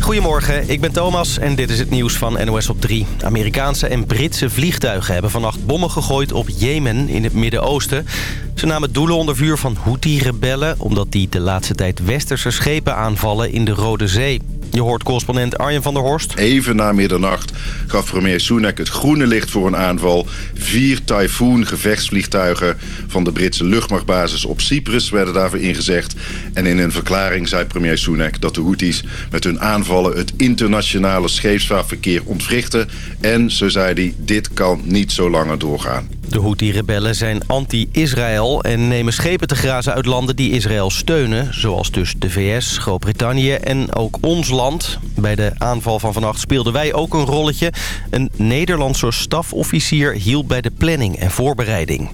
Goedemorgen, ik ben Thomas en dit is het nieuws van NOS op 3. Amerikaanse en Britse vliegtuigen hebben vannacht bommen gegooid op Jemen in het Midden-Oosten. Ze namen doelen onder vuur van Houthi-rebellen... omdat die de laatste tijd westerse schepen aanvallen in de Rode Zee. Je hoort correspondent Arjen van der Horst. Even na middernacht gaf premier Sunak het groene licht voor een aanval. Vier Typhoon gevechtsvliegtuigen van de Britse luchtmachtbasis op Cyprus werden daarvoor ingezegd. En in een verklaring zei premier Sunak dat de Houthis met hun aanvallen het internationale scheepsvaartverkeer ontwrichten. En, zo zei hij, dit kan niet zo langer doorgaan. De Houthi-rebellen zijn anti-Israël en nemen schepen te grazen uit landen die Israël steunen. Zoals dus de VS, Groot-Brittannië en ook ons land. Bij de aanval van vannacht speelden wij ook een rolletje. Een Nederlandse stafofficier hielp bij de planning en voorbereiding.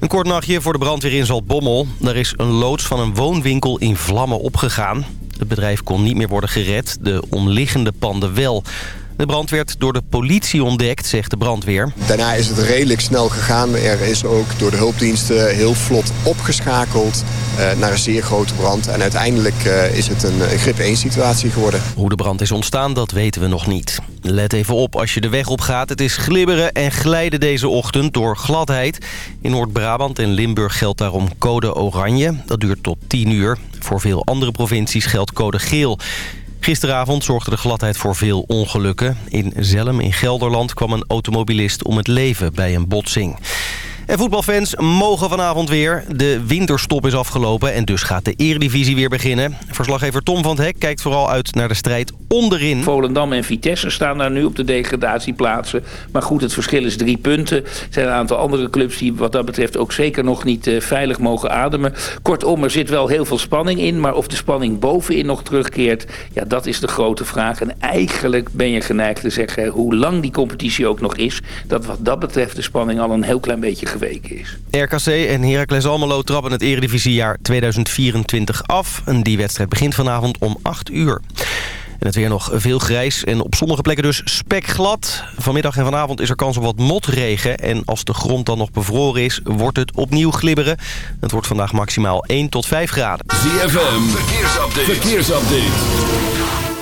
Een kort nachtje voor de brandweer in Zaltbommel. Daar is een loods van een woonwinkel in vlammen opgegaan. Het bedrijf kon niet meer worden gered, de omliggende panden wel. De brand werd door de politie ontdekt, zegt de brandweer. Daarna is het redelijk snel gegaan. Er is ook door de hulpdiensten heel vlot opgeschakeld uh, naar een zeer grote brand. En uiteindelijk uh, is het een, een grip 1 situatie geworden. Hoe de brand is ontstaan, dat weten we nog niet. Let even op als je de weg op gaat. Het is glibberen en glijden deze ochtend door gladheid. In Noord-Brabant en Limburg geldt daarom code oranje. Dat duurt tot 10 uur. Voor veel andere provincies geldt code geel. Gisteravond zorgde de gladheid voor veel ongelukken. In Zelm in Gelderland kwam een automobilist om het leven bij een botsing. En voetbalfans mogen vanavond weer. De winterstop is afgelopen en dus gaat de eredivisie weer beginnen. Verslaggever Tom van het Hek kijkt vooral uit naar de strijd onderin. Volendam en Vitesse staan daar nu op de degradatieplaatsen. Maar goed, het verschil is drie punten. Er zijn een aantal andere clubs die wat dat betreft ook zeker nog niet uh, veilig mogen ademen. Kortom, er zit wel heel veel spanning in. Maar of de spanning bovenin nog terugkeert, ja, dat is de grote vraag. En eigenlijk ben je geneigd te zeggen, hoe lang die competitie ook nog is... dat wat dat betreft de spanning al een heel klein beetje geweken is. RKC en Heracles Almelo trappen het eredivisiejaar 2024 af. En die wedstrijd begint vanavond om 8 uur. En het weer nog veel grijs en op sommige plekken dus spekglad. Vanmiddag en vanavond is er kans op wat motregen. En als de grond dan nog bevroren is, wordt het opnieuw glibberen. Het wordt vandaag maximaal 1 tot 5 graden. ZFM, verkeersupdate. verkeersupdate.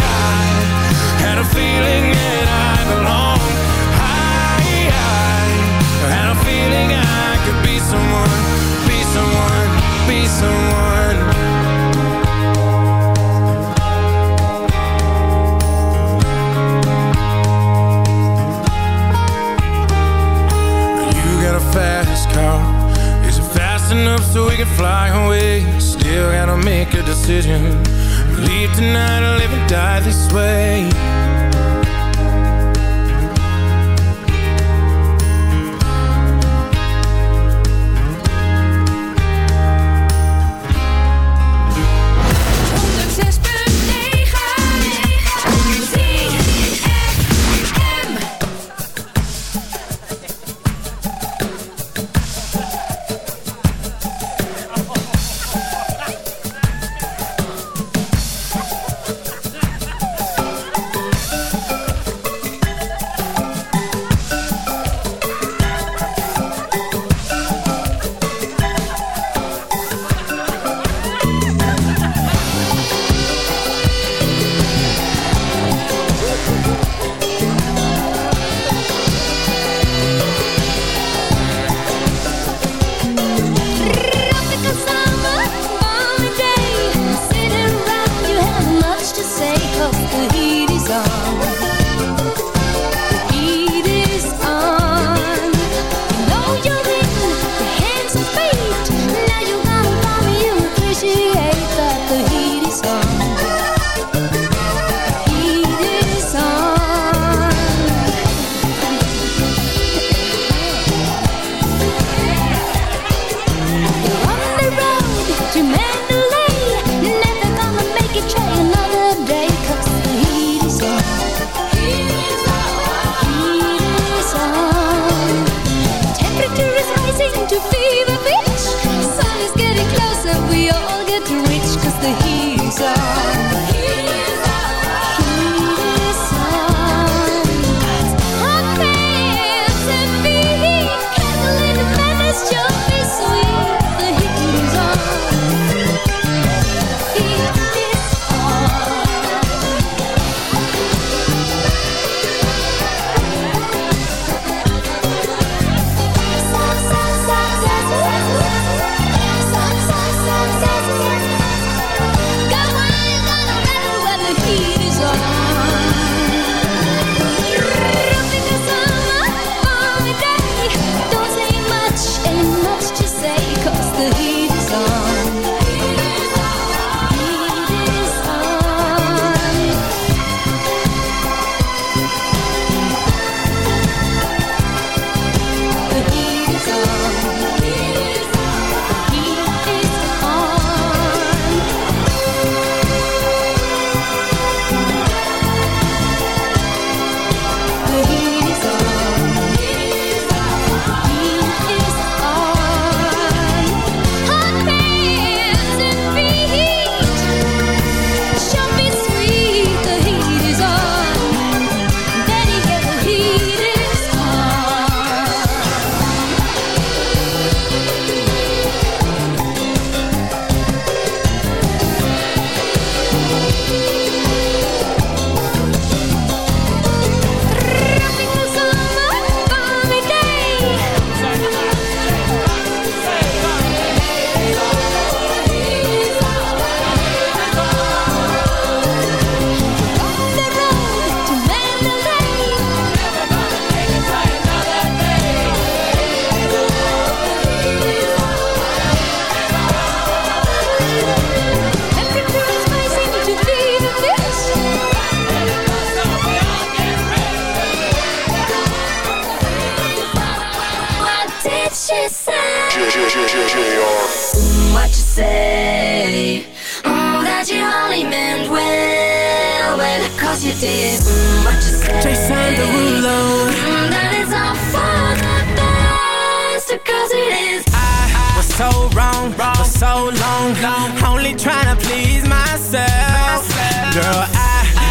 I had a feeling that I belonged. I, I had a feeling I could be someone, be someone, be someone. You got a fast car. Is it fast enough so we can fly away? Still gotta make a decision. Leave tonight die this way. What you say? Mm, that you only meant well, well, cause you did. Mm, What you say? Jason Derulo. Mm, That is all for the best, cause it is. I was so wrong for so long, only trying to please myself. Girl, I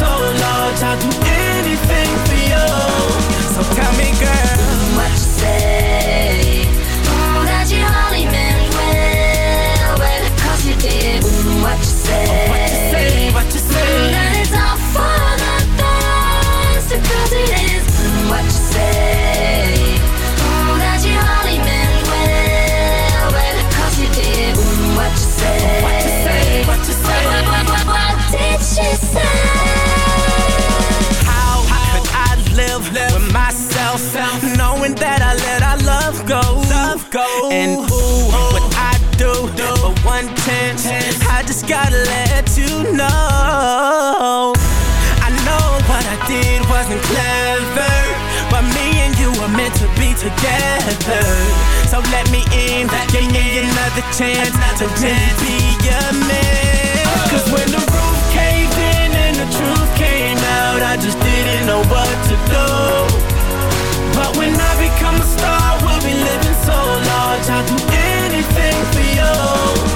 so large. I'll do anything for you. So tell me, girl, What you say? Mm, That you only meant well, well, cause you did. What you say, go? Love go. And ooh, what I do for one chance, I just gotta let you know. I know what I did wasn't clever, but me and you were meant to be together. So let me in, give me another chance to really be your man. Cause when the roof caved in and the truth came out, I just didn't know what to do. But when I become a star, we'll be living so large. I'll do anything for you.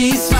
she's fine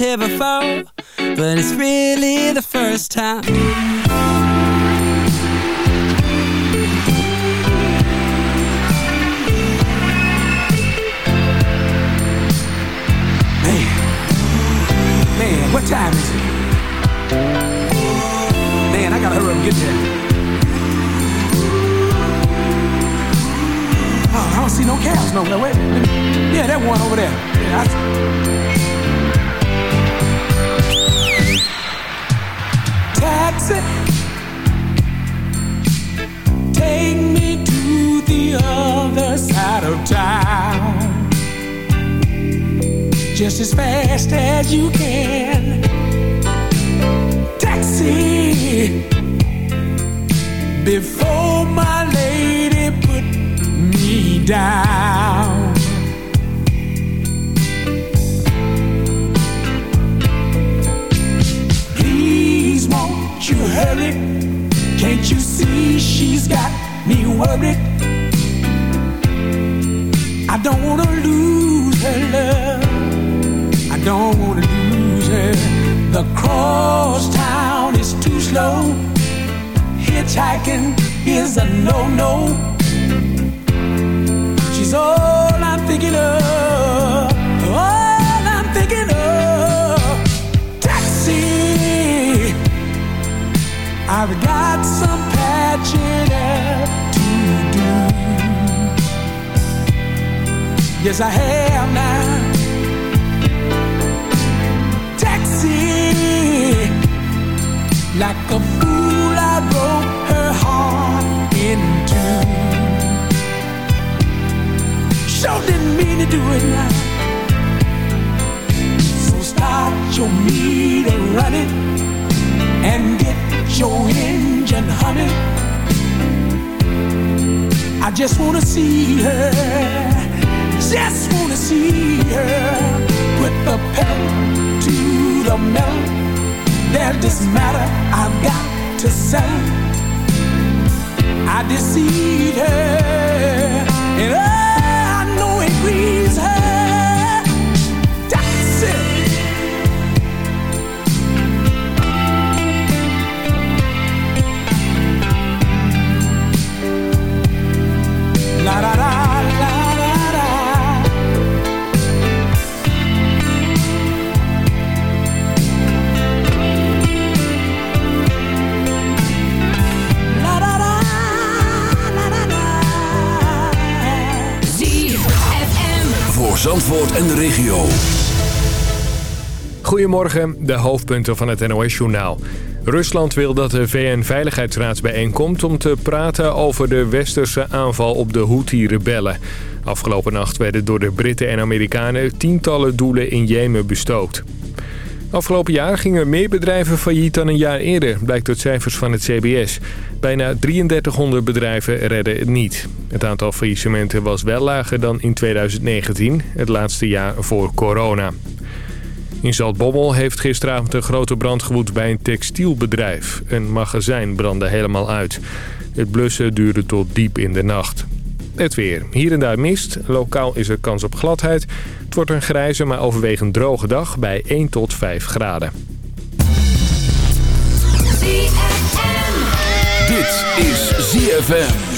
was fall. En de regio. Goedemorgen, de hoofdpunten van het NOS-journaal. Rusland wil dat de VN-veiligheidsraad bijeenkomt om te praten over de westerse aanval op de Houthi-rebellen. Afgelopen nacht werden door de Britten en Amerikanen tientallen doelen in Jemen bestookt. Afgelopen jaar gingen meer bedrijven failliet dan een jaar eerder, blijkt uit cijfers van het CBS. Bijna 3300 bedrijven redden het niet. Het aantal faillissementen was wel lager dan in 2019, het laatste jaar voor corona. In Zaltbommel heeft gisteravond een grote brand gewoed bij een textielbedrijf. Een magazijn brandde helemaal uit. Het blussen duurde tot diep in de nacht. Het weer. Hier en daar mist. Lokaal is er kans op gladheid. Het wordt een grijze, maar overwegend droge dag bij 1 tot 5 graden. Dit is ZFM.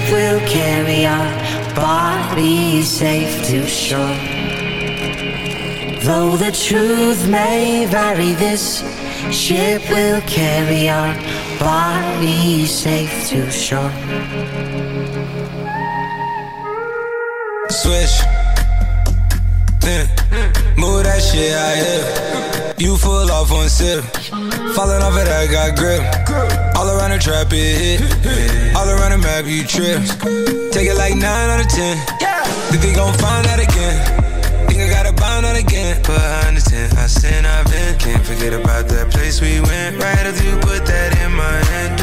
ship will carry our bodies safe to shore. Though the truth may vary, this ship will carry our bodies safe to shore. Switch. Yeah. Mm. Move that shit out here. You full off one sip. Falling off it, I got grip. All around the trap, it hit. All around the map, you trip. Take it like 9 out of 10. Think they gon' find out again. Think I gotta bind out again. But I understand, I sin, I've been. Can't forget about that place we went. Right after you put that in my hand.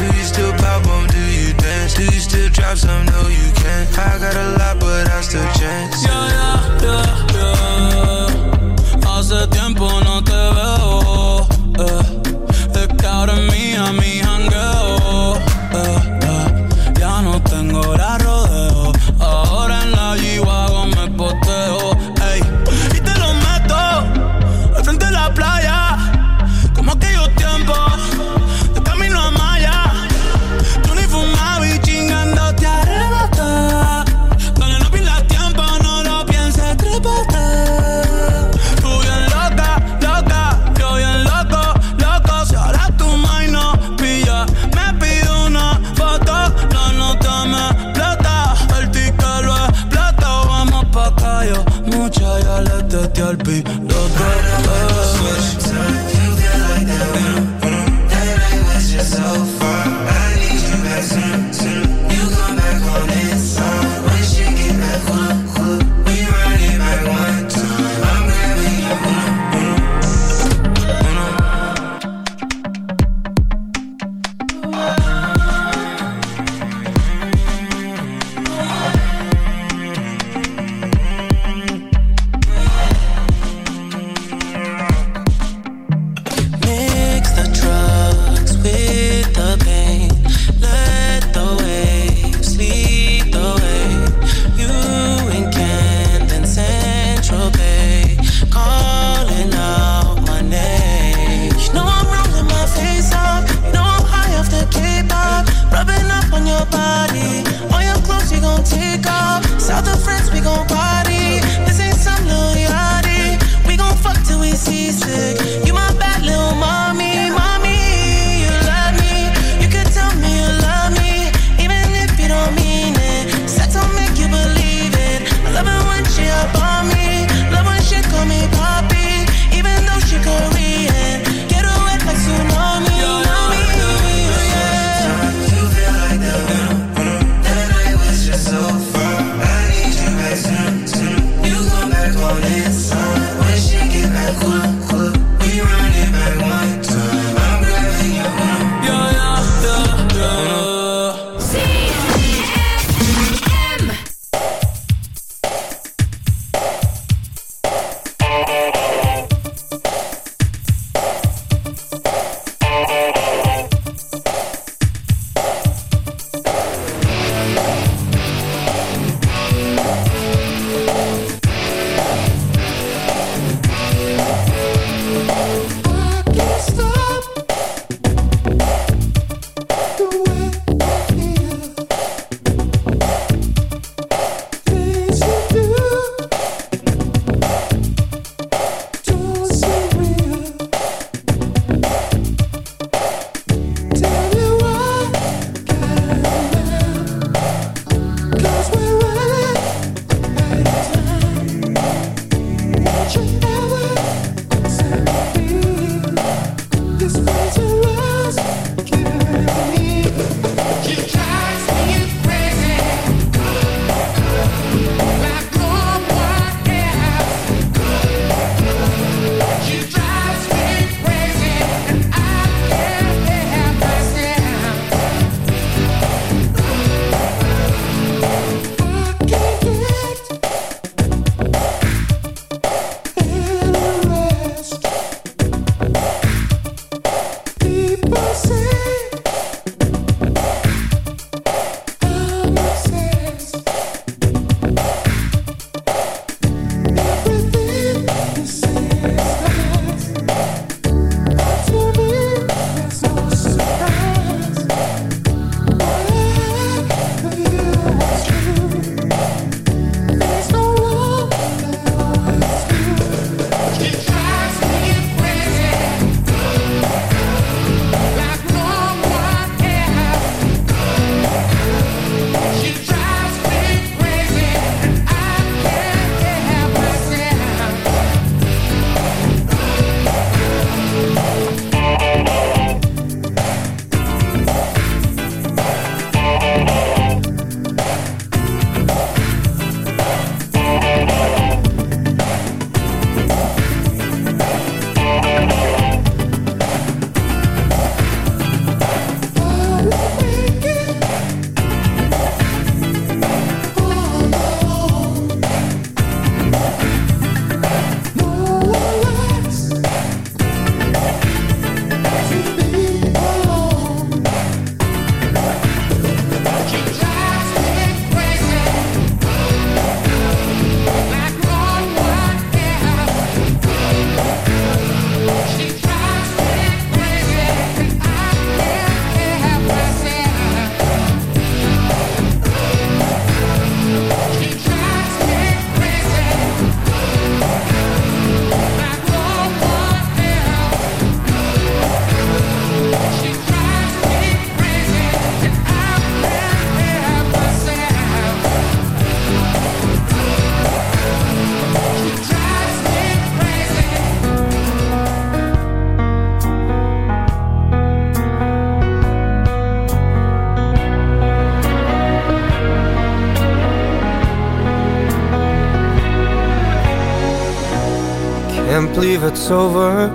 It's over.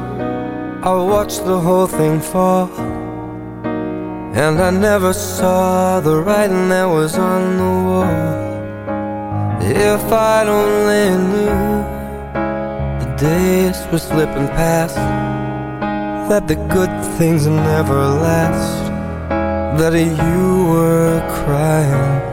I watched the whole thing fall. And I never saw the writing that was on the wall. If I'd only knew the days were slipping past, that the good things never last, that you were crying.